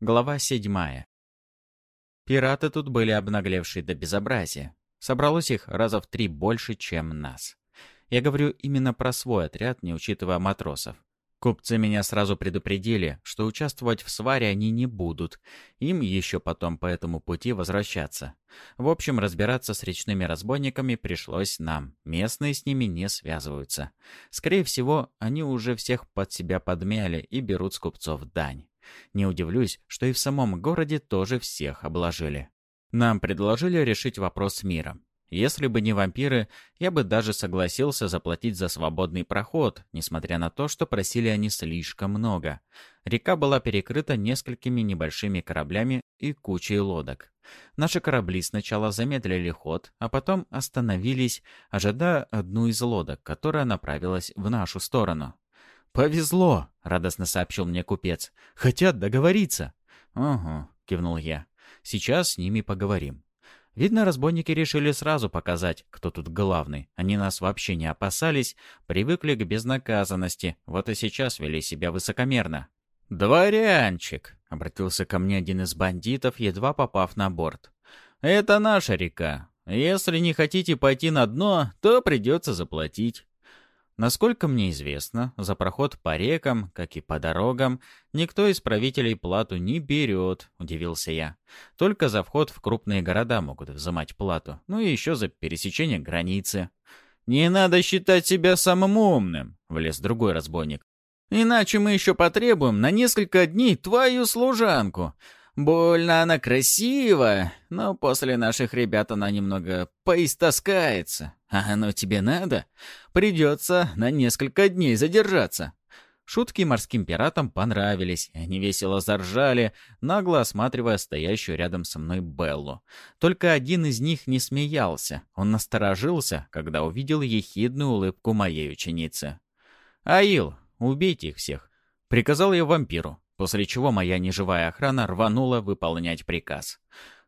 Глава седьмая. Пираты тут были обнаглевшие до безобразия. Собралось их раза в три больше, чем нас. Я говорю именно про свой отряд, не учитывая матросов. Купцы меня сразу предупредили, что участвовать в сваре они не будут. Им еще потом по этому пути возвращаться. В общем, разбираться с речными разбойниками пришлось нам. Местные с ними не связываются. Скорее всего, они уже всех под себя подмяли и берут с купцов дань. Не удивлюсь, что и в самом городе тоже всех обложили. Нам предложили решить вопрос миром. Если бы не вампиры, я бы даже согласился заплатить за свободный проход, несмотря на то, что просили они слишком много. Река была перекрыта несколькими небольшими кораблями и кучей лодок. Наши корабли сначала замедлили ход, а потом остановились, ожидая одну из лодок, которая направилась в нашу сторону. «Повезло!» — радостно сообщил мне купец. «Хотят договориться!» «Угу», — кивнул я. «Сейчас с ними поговорим». Видно, разбойники решили сразу показать, кто тут главный. Они нас вообще не опасались, привыкли к безнаказанности, вот и сейчас вели себя высокомерно. «Дворянчик!» — обратился ко мне один из бандитов, едва попав на борт. «Это наша река. Если не хотите пойти на дно, то придется заплатить». Насколько мне известно, за проход по рекам, как и по дорогам, никто из правителей плату не берет, удивился я. Только за вход в крупные города могут взимать плату, ну и еще за пересечение границы. «Не надо считать себя самым умным», — влез другой разбойник. «Иначе мы еще потребуем на несколько дней твою служанку. Больно она красива, но после наших ребят она немного поистаскается. А оно тебе надо? Придется на несколько дней задержаться». Шутки морским пиратам понравились, они весело заржали, нагло осматривая стоящую рядом со мной Беллу. Только один из них не смеялся. Он насторожился, когда увидел ехидную улыбку моей ученицы. «Аил, убейте их всех!» — приказал я вампиру после чего моя неживая охрана рванула выполнять приказ.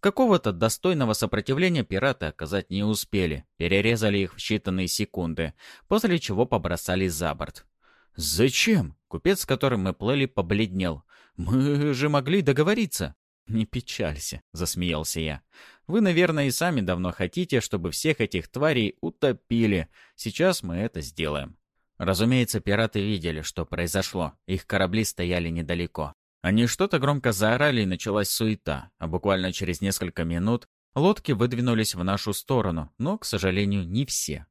Какого-то достойного сопротивления пираты оказать не успели, перерезали их в считанные секунды, после чего побросали за борт. «Зачем?» — купец, с которым мы плыли, побледнел. «Мы же могли договориться». «Не печалься», — засмеялся я. «Вы, наверное, и сами давно хотите, чтобы всех этих тварей утопили. Сейчас мы это сделаем. Разумеется, пираты видели, что произошло. Их корабли стояли недалеко. Они что-то громко заорали, и началась суета, а буквально через несколько минут лодки выдвинулись в нашу сторону, но, к сожалению, не все.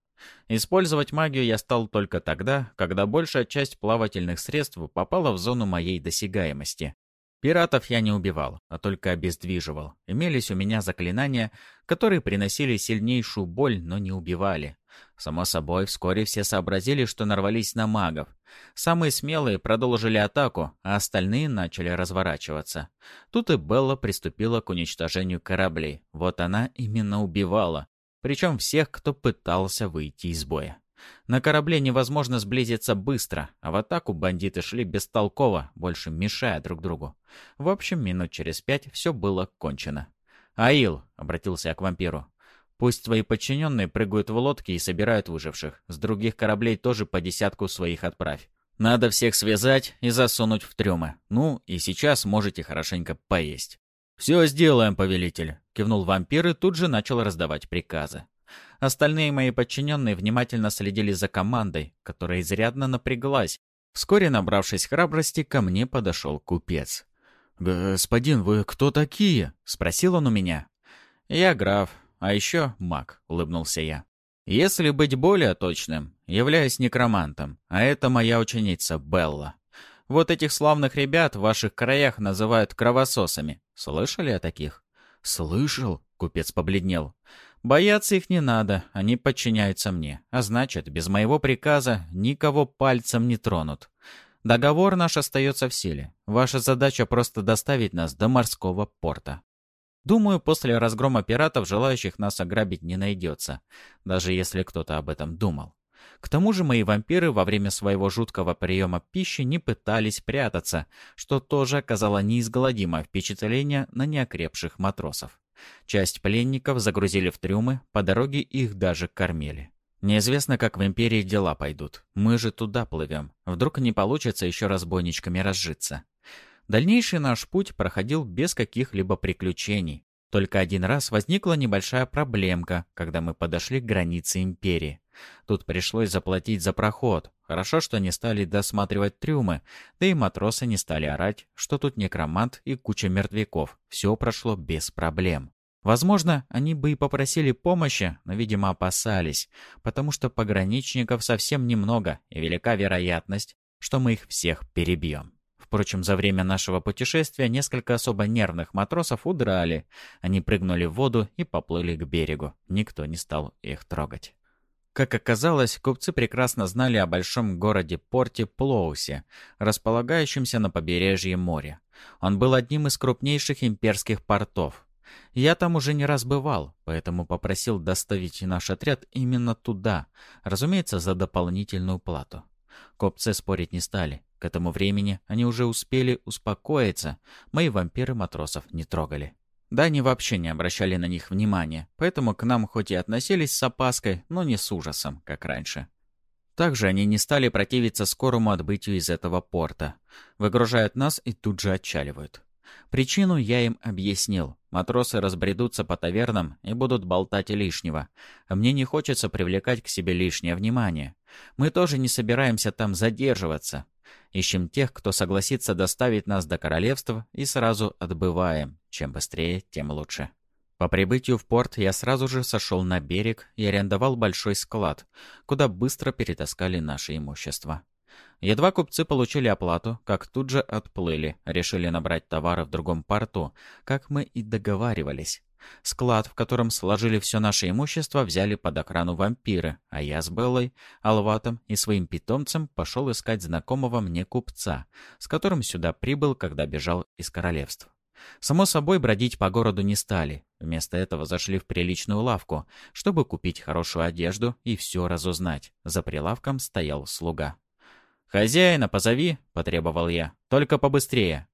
Использовать магию я стал только тогда, когда большая часть плавательных средств попала в зону моей досягаемости. Пиратов я не убивал, а только обездвиживал. Имелись у меня заклинания, которые приносили сильнейшую боль, но не убивали. Само собой, вскоре все сообразили, что нарвались на магов. Самые смелые продолжили атаку, а остальные начали разворачиваться. Тут и Белла приступила к уничтожению кораблей. Вот она именно убивала. Причем всех, кто пытался выйти из боя. На корабле невозможно сблизиться быстро, а в атаку бандиты шли бестолково, больше мешая друг другу. В общем, минут через пять все было кончено. «Аил», — обратился я к вампиру, — «пусть твои подчиненные прыгают в лодки и собирают выживших. С других кораблей тоже по десятку своих отправь. Надо всех связать и засунуть в трюмы. Ну, и сейчас можете хорошенько поесть». «Все сделаем, повелитель», — кивнул вампир и тут же начал раздавать приказы. Остальные мои подчиненные внимательно следили за командой, которая изрядно напряглась. Вскоре, набравшись храбрости, ко мне подошел купец. «Господин, вы кто такие?» — спросил он у меня. «Я граф, а еще маг», — улыбнулся я. «Если быть более точным, являюсь некромантом, а это моя ученица Белла. Вот этих славных ребят в ваших краях называют кровососами. Слышали о таких?» «Слышал», — купец побледнел. Бояться их не надо, они подчиняются мне. А значит, без моего приказа никого пальцем не тронут. Договор наш остается в силе. Ваша задача просто доставить нас до морского порта. Думаю, после разгрома пиратов желающих нас ограбить не найдется, даже если кто-то об этом думал. К тому же мои вампиры во время своего жуткого приема пищи не пытались прятаться, что тоже оказало неизгладимое впечатление на неокрепших матросов. Часть пленников загрузили в трюмы, по дороге их даже кормили. Неизвестно, как в Империи дела пойдут. Мы же туда плывем. Вдруг не получится еще разбойничками разжиться. Дальнейший наш путь проходил без каких-либо приключений. Только один раз возникла небольшая проблемка, когда мы подошли к границе империи. Тут пришлось заплатить за проход. Хорошо, что не стали досматривать трюмы, да и матросы не стали орать, что тут некромант и куча мертвяков. Все прошло без проблем. Возможно, они бы и попросили помощи, но, видимо, опасались, потому что пограничников совсем немного, и велика вероятность, что мы их всех перебьем. Впрочем, за время нашего путешествия несколько особо нервных матросов удрали. Они прыгнули в воду и поплыли к берегу. Никто не стал их трогать. Как оказалось, купцы прекрасно знали о большом городе-порте Плоусе, располагающемся на побережье моря. Он был одним из крупнейших имперских портов. Я там уже не раз бывал, поэтому попросил доставить наш отряд именно туда, разумеется, за дополнительную плату. Копцы спорить не стали. К этому времени они уже успели успокоиться, мои вампиры матросов не трогали. Да, они вообще не обращали на них внимания, поэтому к нам хоть и относились с опаской, но не с ужасом, как раньше. Также они не стали противиться скорому отбытию из этого порта. Выгружают нас и тут же отчаливают. Причину я им объяснил. Матросы разбредутся по тавернам и будут болтать лишнего. Мне не хочется привлекать к себе лишнее внимание. Мы тоже не собираемся там задерживаться. Ищем тех, кто согласится доставить нас до королевства, и сразу отбываем. Чем быстрее, тем лучше. По прибытию в порт я сразу же сошел на берег и арендовал большой склад, куда быстро перетаскали наше имущество. Едва купцы получили оплату, как тут же отплыли, решили набрать товары в другом порту, как мы и договаривались. Склад, в котором сложили все наше имущество, взяли под охрану вампиры, а я с Беллой, Алватом и своим питомцем пошел искать знакомого мне купца, с которым сюда прибыл, когда бежал из королевств. Само собой, бродить по городу не стали. Вместо этого зашли в приличную лавку, чтобы купить хорошую одежду и все разузнать. За прилавком стоял слуга. «Хозяина позови», — потребовал я. «Только побыстрее».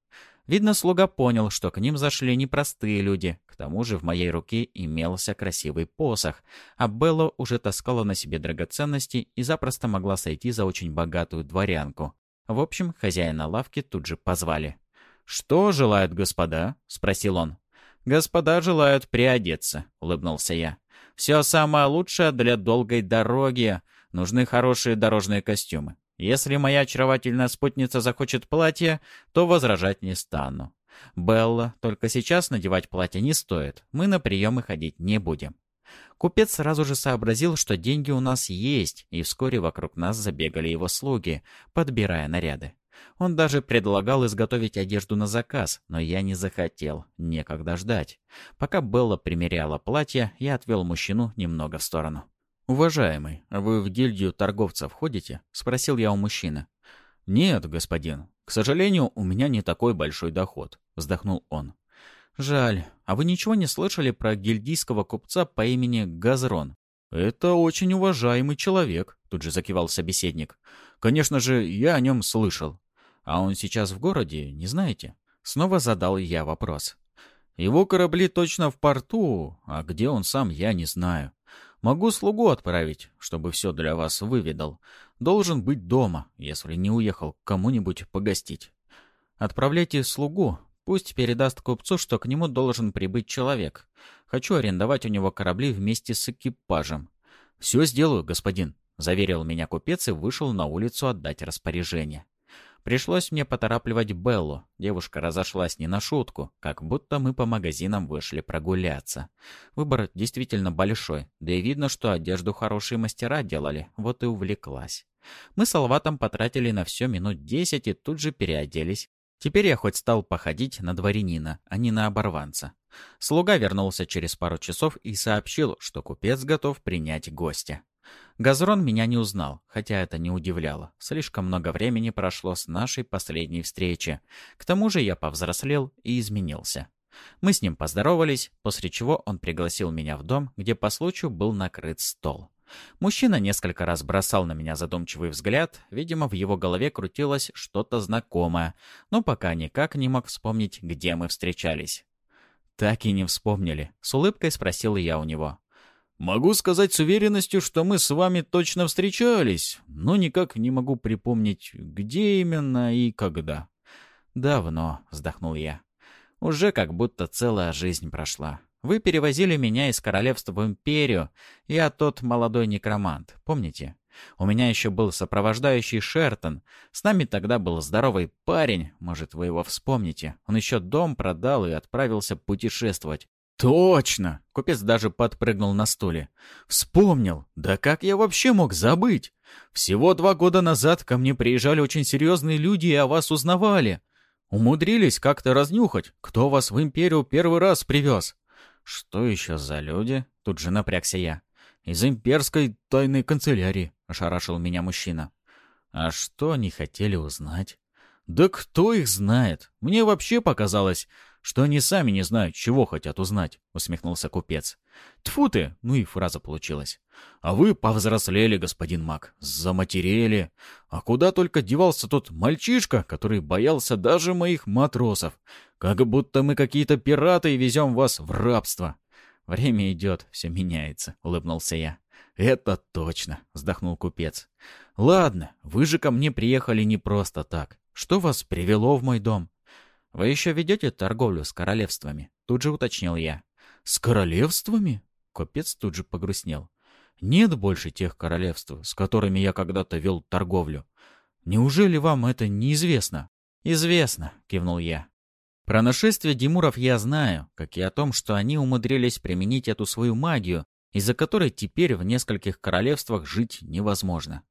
Видно, слуга понял, что к ним зашли непростые люди. К тому же в моей руке имелся красивый посох, а Белла уже таскала на себе драгоценности и запросто могла сойти за очень богатую дворянку. В общем, хозяина лавки тут же позвали. «Что желают господа?» — спросил он. «Господа желают приодеться», — улыбнулся я. «Все самое лучшее для долгой дороги. Нужны хорошие дорожные костюмы. Если моя очаровательная спутница захочет платье, то возражать не стану. Белла, только сейчас надевать платье не стоит. Мы на приемы ходить не будем. Купец сразу же сообразил, что деньги у нас есть, и вскоре вокруг нас забегали его слуги, подбирая наряды. Он даже предлагал изготовить одежду на заказ, но я не захотел, некогда ждать. Пока Белла примеряла платье, я отвел мужчину немного в сторону. «Уважаемый, вы в гильдию торговцев ходите?» — спросил я у мужчины. «Нет, господин. К сожалению, у меня не такой большой доход», — вздохнул он. «Жаль. А вы ничего не слышали про гильдийского купца по имени Газрон?» «Это очень уважаемый человек», — тут же закивал собеседник. «Конечно же, я о нем слышал. А он сейчас в городе, не знаете?» Снова задал я вопрос. «Его корабли точно в порту, а где он сам, я не знаю. Могу слугу отправить, чтобы все для вас выведал. Должен быть дома, если не уехал кому-нибудь погостить. Отправляйте слугу, пусть передаст купцу, что к нему должен прибыть человек. Хочу арендовать у него корабли вместе с экипажем. Все сделаю, господин, заверил меня купец и вышел на улицу отдать распоряжение. Пришлось мне поторапливать Беллу. Девушка разошлась не на шутку, как будто мы по магазинам вышли прогуляться. Выбор действительно большой, да и видно, что одежду хорошие мастера делали, вот и увлеклась. Мы с Алватом потратили на все минут десять и тут же переоделись. Теперь я хоть стал походить на дворянина, а не на оборванца. Слуга вернулся через пару часов и сообщил, что купец готов принять гостя. Газрон меня не узнал, хотя это не удивляло. Слишком много времени прошло с нашей последней встречи. К тому же я повзрослел и изменился. Мы с ним поздоровались, после чего он пригласил меня в дом, где по случаю был накрыт стол. Мужчина несколько раз бросал на меня задумчивый взгляд, видимо, в его голове крутилось что-то знакомое, но пока никак не мог вспомнить, где мы встречались. «Так и не вспомнили», — с улыбкой спросил я у него. Могу сказать с уверенностью, что мы с вами точно встречались, но никак не могу припомнить, где именно и когда. Давно, вздохнул я. Уже как будто целая жизнь прошла. Вы перевозили меня из королевства в империю. Я тот молодой некромант, помните? У меня еще был сопровождающий Шертон. С нами тогда был здоровый парень, может, вы его вспомните. Он еще дом продал и отправился путешествовать. «Точно!» — купец даже подпрыгнул на стуле. «Вспомнил! Да как я вообще мог забыть? Всего два года назад ко мне приезжали очень серьезные люди и о вас узнавали. Умудрились как-то разнюхать, кто вас в империю первый раз привез. «Что еще за люди?» — тут же напрягся я. «Из имперской тайной канцелярии», — ошарашил меня мужчина. «А что они хотели узнать?» «Да кто их знает? Мне вообще показалось, что они сами не знают, чего хотят узнать», — усмехнулся купец. «Тьфу ты!» — ну и фраза получилась. «А вы повзрослели, господин маг, заматерели. А куда только девался тот мальчишка, который боялся даже моих матросов. Как будто мы какие-то пираты и везем вас в рабство». «Время идет, все меняется», — улыбнулся я. «Это точно», — вздохнул купец. «Ладно, вы же ко мне приехали не просто так. Что вас привело в мой дом?» «Вы еще ведете торговлю с королевствами?» Тут же уточнил я. «С королевствами?» Купец тут же погрустнел. «Нет больше тех королевств, с которыми я когда-то вел торговлю. Неужели вам это неизвестно?» «Известно», — кивнул я. «Про нашествие Димуров я знаю, как и о том, что они умудрились применить эту свою магию, из-за которой теперь в нескольких королевствах жить невозможно».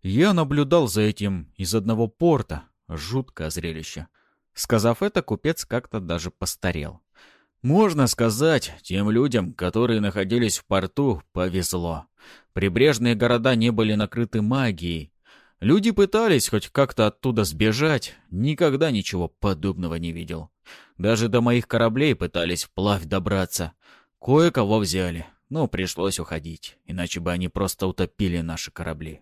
«Я наблюдал за этим из одного порта. Жуткое зрелище». Сказав это, купец как-то даже постарел. Можно сказать, тем людям, которые находились в порту, повезло. Прибрежные города не были накрыты магией. Люди пытались хоть как-то оттуда сбежать, никогда ничего подобного не видел. Даже до моих кораблей пытались вплавь добраться. Кое-кого взяли, но пришлось уходить, иначе бы они просто утопили наши корабли.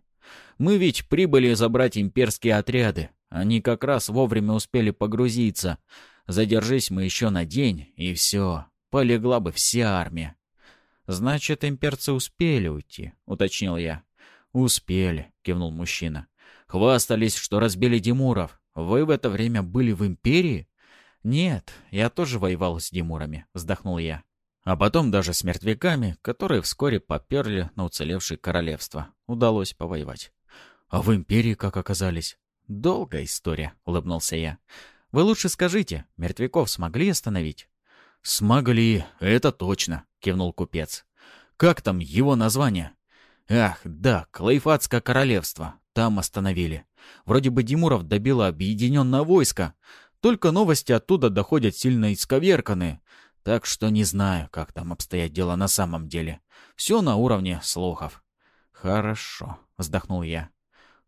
Мы ведь прибыли забрать имперские отряды, они как раз вовремя успели погрузиться — Задержись мы еще на день, и все, полегла бы вся армия. «Значит, имперцы успели уйти», — уточнил я. «Успели», — кивнул мужчина. «Хвастались, что разбили Димуров. Вы в это время были в империи?» «Нет, я тоже воевал с Димурами», — вздохнул я. А потом даже с мертвяками, которые вскоре поперли на уцелевшее королевство. Удалось повоевать. «А в империи как оказались?» «Долгая история», — улыбнулся я. Вы лучше скажите, мертвяков смогли остановить?» «Смогли, это точно», — кивнул купец. «Как там его название?» «Ах, да, Клейфатское королевство. Там остановили. Вроде бы Димуров добило объединенное войско. Только новости оттуда доходят сильно исковерканные. Так что не знаю, как там обстоят дела на самом деле. Все на уровне слухов». «Хорошо», — вздохнул я.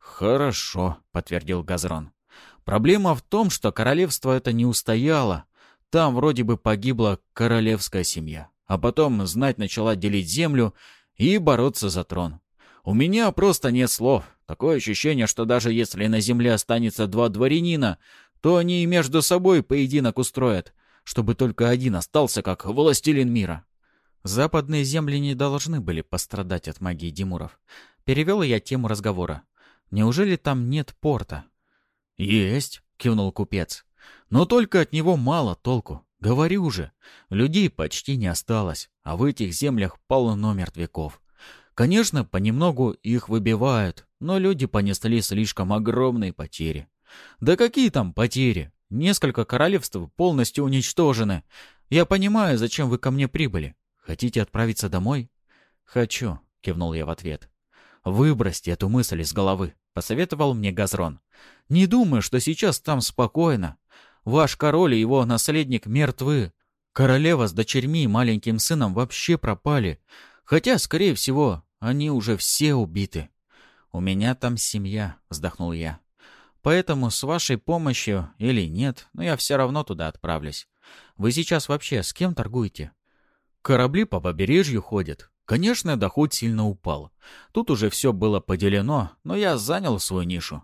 «Хорошо», — подтвердил Газрон. Проблема в том, что королевство это не устояло. Там вроде бы погибла королевская семья. А потом знать начала делить землю и бороться за трон. У меня просто нет слов. Такое ощущение, что даже если на земле останется два дворянина, то они и между собой поединок устроят, чтобы только один остался как властелин мира. Западные земли не должны были пострадать от магии Димуров. Перевел я тему разговора. Неужели там нет порта? «Есть», — кивнул купец. «Но только от него мало толку. Говорю же, людей почти не осталось, а в этих землях полно мертвяков. Конечно, понемногу их выбивают, но люди понесли слишком огромные потери. Да какие там потери? Несколько королевств полностью уничтожены. Я понимаю, зачем вы ко мне прибыли. Хотите отправиться домой? Хочу, кивнул я в ответ. Выбросьте эту мысль из головы, посоветовал мне Газрон. Не думаю, что сейчас там спокойно. Ваш король и его наследник мертвы. Королева с дочерьми и маленьким сыном вообще пропали. Хотя, скорее всего, они уже все убиты. «У меня там семья», — вздохнул я. «Поэтому с вашей помощью или нет, но я все равно туда отправлюсь. Вы сейчас вообще с кем торгуете?» «Корабли по побережью ходят. Конечно, доход сильно упал. Тут уже все было поделено, но я занял свою нишу.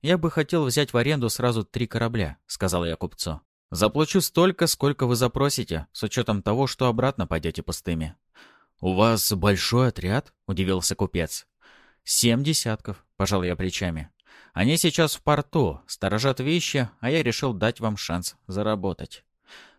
«Я бы хотел взять в аренду сразу три корабля», — сказал я купцу. «Заплачу столько, сколько вы запросите, с учетом того, что обратно пойдете пустыми». «У вас большой отряд?» — удивился купец. «Семь десятков», — пожал я плечами. Они сейчас в порту, сторожат вещи, а я решил дать вам шанс заработать.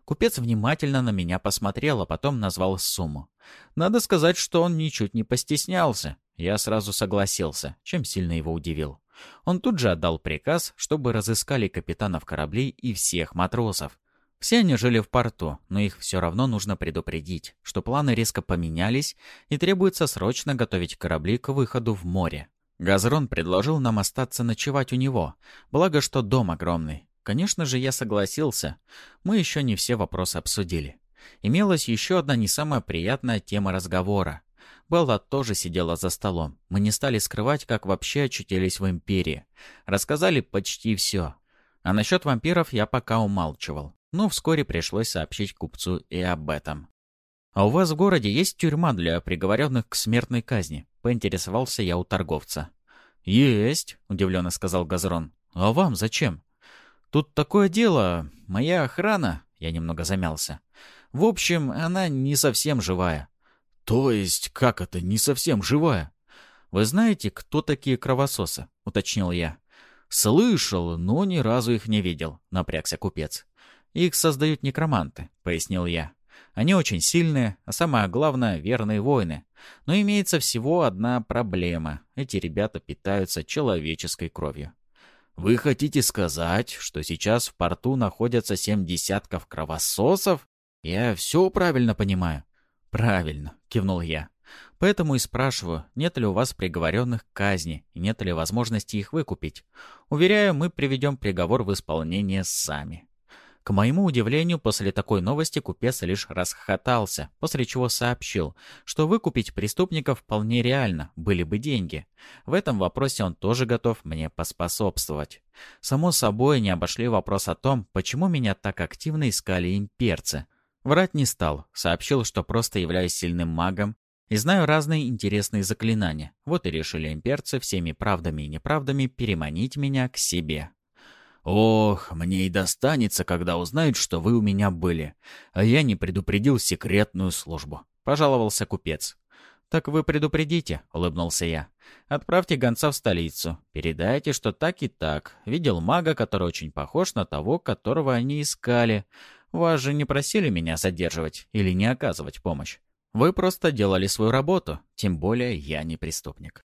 Купец внимательно на меня посмотрел, а потом назвал сумму. Надо сказать, что он ничуть не постеснялся. Я сразу согласился, чем сильно его удивил. Он тут же отдал приказ, чтобы разыскали капитанов кораблей и всех матросов. Все они жили в порту, но их все равно нужно предупредить, что планы резко поменялись и требуется срочно готовить корабли к выходу в море. Газрон предложил нам остаться ночевать у него, благо что дом огромный. Конечно же, я согласился. Мы еще не все вопросы обсудили. Имелась еще одна не самая приятная тема разговора. Белла тоже сидела за столом. Мы не стали скрывать, как вообще очутились в Империи. Рассказали почти все. А насчет вампиров я пока умалчивал. Но вскоре пришлось сообщить купцу и об этом. «А у вас в городе есть тюрьма для приговоренных к смертной казни?» — поинтересовался я у торговца. «Есть», — удивленно сказал Газрон. «А вам зачем?» Тут такое дело, моя охрана, я немного замялся. В общем, она не совсем живая. То есть, как это не совсем живая? Вы знаете, кто такие кровососы? Уточнил я. Слышал, но ни разу их не видел, напрягся купец. Их создают некроманты, пояснил я. Они очень сильные, а самое главное, верные воины. Но имеется всего одна проблема. Эти ребята питаются человеческой кровью. Вы хотите сказать, что сейчас в порту находятся семь десятков кровососов? Я все правильно понимаю? Правильно, кивнул я. Поэтому и спрашиваю, нет ли у вас приговоренных к казни и нет ли возможности их выкупить. Уверяю, мы приведем приговор в исполнение сами. К моему удивлению, после такой новости купец лишь расхохотался, после чего сообщил, что выкупить преступников вполне реально, были бы деньги. В этом вопросе он тоже готов мне поспособствовать. Само собой, не обошли вопрос о том, почему меня так активно искали имперцы. Врать не стал, сообщил, что просто являюсь сильным магом и знаю разные интересные заклинания. Вот и решили имперцы всеми правдами и неправдами переманить меня к себе. «Ох, мне и достанется, когда узнают, что вы у меня были, а я не предупредил секретную службу», — пожаловался купец. «Так вы предупредите», — улыбнулся я. «Отправьте гонца в столицу. Передайте, что так и так. Видел мага, который очень похож на того, которого они искали. Вас же не просили меня задерживать или не оказывать помощь. Вы просто делали свою работу, тем более я не преступник».